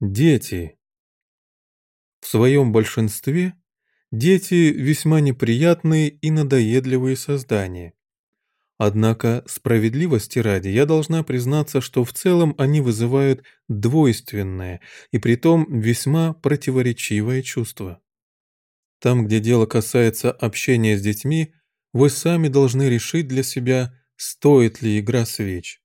Дети. В своем большинстве дети весьма неприятные и надоедливые создания. Однако, справедливости ради, я должна признаться, что в целом они вызывают двойственное и притом весьма противоречивое чувство. Там, где дело касается общения с детьми, вы сами должны решить для себя, стоит ли игра свеч.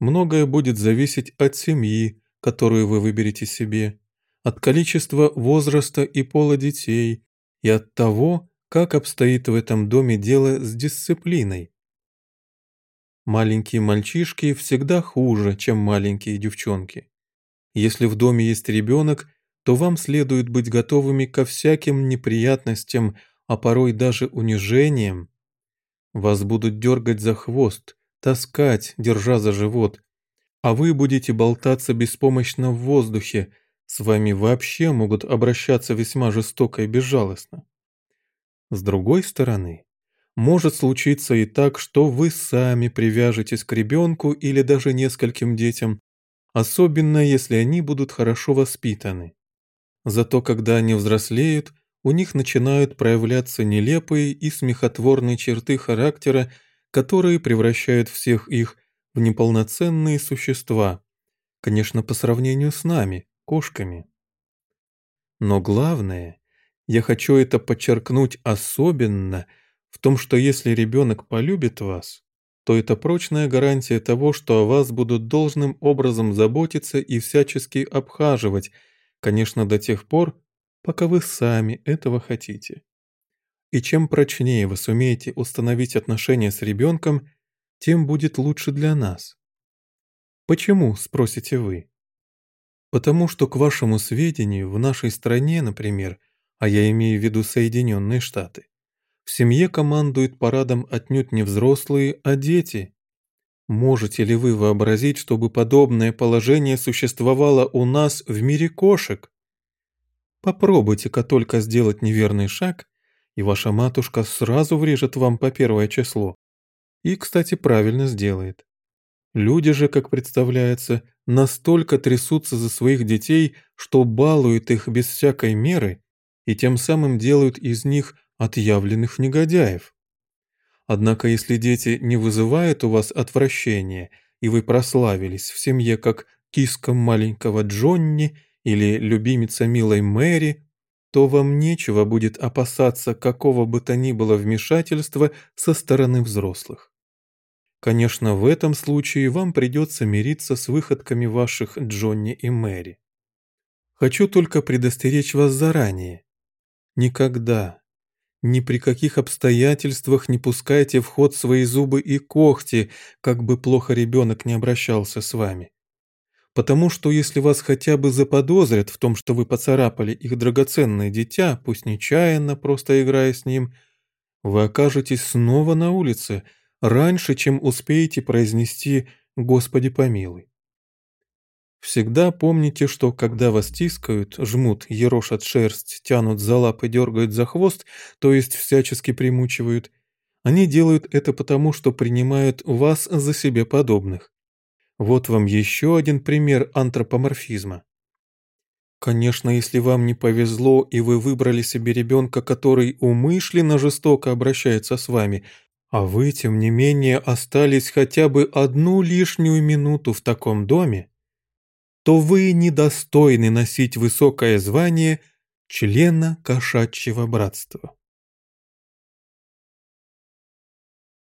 Многое будет зависеть от семьи, которую вы выберете себе, от количества возраста и пола детей и от того, как обстоит в этом доме дело с дисциплиной. Маленькие мальчишки всегда хуже, чем маленькие девчонки. Если в доме есть ребенок, то вам следует быть готовыми ко всяким неприятностям, а порой даже унижениям. Вас будут дергать за хвост, таскать, держа за живот, а вы будете болтаться беспомощно в воздухе, с вами вообще могут обращаться весьма жестоко и безжалостно. С другой стороны, может случиться и так, что вы сами привяжетесь к ребенку или даже нескольким детям, особенно если они будут хорошо воспитаны. Зато когда они взрослеют, у них начинают проявляться нелепые и смехотворные черты характера, которые превращают всех их в неполноценные существа, конечно, по сравнению с нами, кошками. Но главное, я хочу это подчеркнуть особенно, в том, что если ребенок полюбит вас, то это прочная гарантия того, что о вас будут должным образом заботиться и всячески обхаживать, конечно, до тех пор, пока вы сами этого хотите. И чем прочнее вы сумеете установить отношения с ребенком, тем будет лучше для нас. Почему, спросите вы? Потому что, к вашему сведению, в нашей стране, например, а я имею в виду Соединенные Штаты, в семье командуют парадом отнюдь не взрослые, а дети. Можете ли вы вообразить, чтобы подобное положение существовало у нас в мире кошек? Попробуйте-ка только сделать неверный шаг, и ваша матушка сразу врежет вам по первое число. И, кстати, правильно сделает. Люди же, как представляется, настолько трясутся за своих детей, что балуют их без всякой меры и тем самым делают из них отъявленных негодяев. Однако если дети не вызывают у вас отвращения, и вы прославились в семье как киска маленького Джонни или любимица милой Мэри, то вам нечего будет опасаться какого бы то ни было вмешательства со стороны взрослых. Конечно, в этом случае вам придется мириться с выходками ваших Джонни и Мэри. Хочу только предостеречь вас заранее. Никогда, ни при каких обстоятельствах не пускайте в ход свои зубы и когти, как бы плохо ребенок не обращался с вами. Потому что если вас хотя бы заподозрят в том, что вы поцарапали их драгоценное дитя, пусть нечаянно, просто играя с ним, вы окажетесь снова на улице – раньше, чем успеете произнести «Господи помилуй». Всегда помните, что когда вас тискают, жмут, ерошат шерсть, тянут за лапы, дергают за хвост, то есть всячески примучивают, они делают это потому, что принимают вас за себе подобных. Вот вам еще один пример антропоморфизма. Конечно, если вам не повезло и вы выбрали себе ребенка, который умышленно жестоко обращается с вами, а вы, тем не менее, остались хотя бы одну лишнюю минуту в таком доме, то вы недостойны носить высокое звание члена кошачьего братства.